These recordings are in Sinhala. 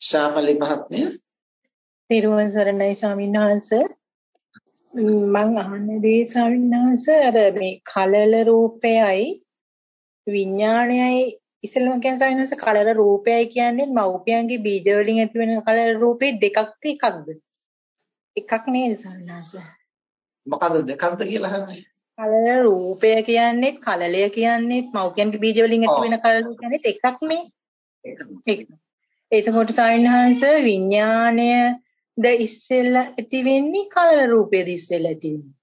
ශාමලි මහත්මිය. තිරුවන් සරණයි ස්වාමීන් වහන්සේ. මම අහන්නේ දේ ස්වාමීන් වහන්සේ අර මේ කලල රූපයයි විඥානයයි ඉස්සෙල්ලම කියන ස්වාමීන් වහන්සේ කලල රූපයයි කියන්නේ මව්පියන්ගේ බීජ වලින් ඇති වෙන කලල රූපේ දෙකක්ද එකක්ද? එකක් නේද ස්වාමීන් වහන්සේ? මොකද දෙකක්ද කියලා අහන්නේ? කලල රූපය කියන්නේත් කලලය කියන්නේත් මව්පියන්ගේ බීජ වලින් ඇති වෙන කලල කියන්නේත් එකක් නේ. එකක් එතකොට සායනහංශ විඥාණය ද ඉස්සෙල්ලා ඇති වෙන්නේ කලර රූපයේද ඉස්සෙල්ලා ඇති වෙන්නේ?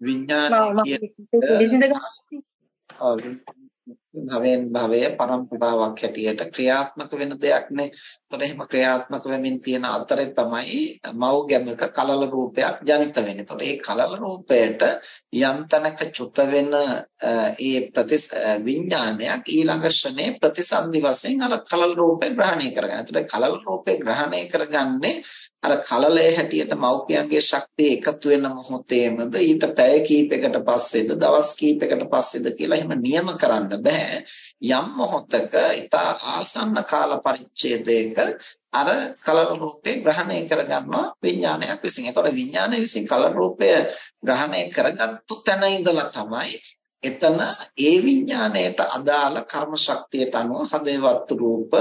විඥානය භවෙන් භවය පරම්පරාවක් හැටියට ක්‍රියාත්මක වෙන දෙයක් නේ. එතකොට එහෙම ක්‍රියාත්මක වෙමින් තියෙන අතරේ තමයි මව් ගැමක කලල රූපයක් ජනිත වෙන්නේ. එතකොට මේ කලල රූපයට යම් තැනක චුත වෙන ඒ ප්‍රති විඥානයක් ඊළඟ ශ්‍රනේ ප්‍රතිසන්දි වශයෙන් අර කලල රූපේ ග්‍රහණය කරගන්න. එතකොට කලල රූපේ ග්‍රහණය කරගන්නේ අර කලලයේ හැටියට මව්පියන්ගේ ශක්තිය එකතු වෙන මොහොතේමද ඊට පැය කීපයකට පස්සේද දවස් කීපයකට පස්සේද කියලා එහෙම නියම කරන්න බෑ යම් මොහොතක ඊට ආසන්න කාල පරිච්ඡේදයක අර කලල රූපේ ග්‍රහණය කරගන්නවා විඥානයක් විසින්. ඒතකොට විඥානය විසින් කලල රූපය ග්‍රහණය කරගත්තු තැන ඉඳලා තමයි එතන ඒ විඥාණයට අදාළ කර්ම ශක්තියට අනුව හදේවත් රූප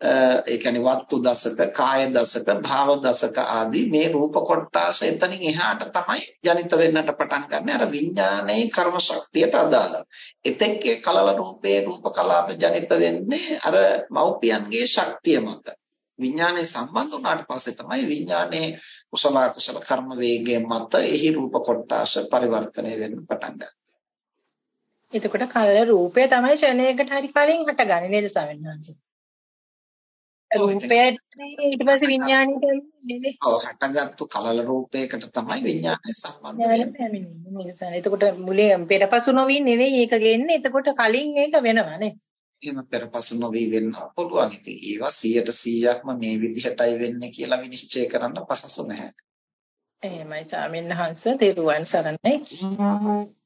ඒ කියන්නේ වත්තු දසක, කාය දසක, භාව දසක ආදී මේ රූප කොටාස එතනින් එහාට තමයි ජනිත වෙන්නට පටන් ගන්න. අර විඥානයේ කර්ම ශක්තියට අදාළව. එතෙක්ේ කලල රූපේ රූප කලාප ජනිත වෙන්නේ අර මෞපියන්ගේ ශක්තිය මත. විඥානයේ සම්බන්ධ වුණාට පස්සේ තමයි විඥානයේ කුසල කුසල කර්ම වේගය මත එහි රූප කොටාස පරිවර්තනය වෙන්න පටන් ගන්නවා. එතකොට කලල රූපය තමයි ක්ෂණයකට හරි කලින් හටගන්නේ නේද ස්වාමීන් වහන්සේ? රූපයට ඊට පස්සේ විඥාණයට නෙවෙයි. ඔව් හටගත්තු කලල රූපයකට තමයි විඥානය සම්බන්ධ වෙන්නේ. එතකොට මුලේ පෙරපසු නොවි නෙවෙයි ඒක ගෙන්නේ. එතකොට කලින් ඒක වෙනවා නේ. එහෙම පෙරපසු නොවි වෙන්න පුළුවන්. ඉතින් ඒවා 100%ක්ම මේ විදිහටයි වෙන්නේ කියලා විනිශ්චය කරන්න පහසු නැහැ. එහෙමයි ස්වාමීන් වහන්සේ තෙරුවන් සරණයි.